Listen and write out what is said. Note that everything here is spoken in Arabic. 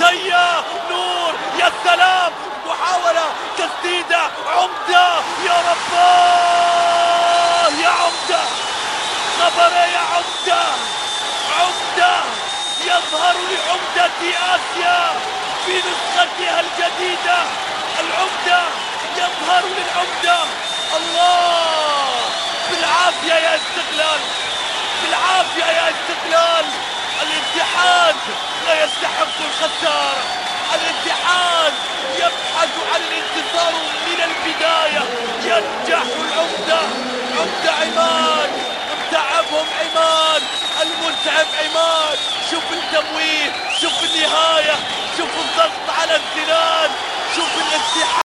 هيا نور يا سلام. محاولة تسديدة عمدة. يا رباه. يا عمدة. خبر يا عمدة. عمدة. يظهر لعمدة آسيا في نسختها الجديدة. العمدة. يظهر للعمدة. الله. بالعافية يا استقلال. بالعافية يا استقلال. ينجح العمدة عمدة عماد متعبهم عماد المتعب عماد. شوف التمويه شوف النهاية شوف الضغط على الاتحاد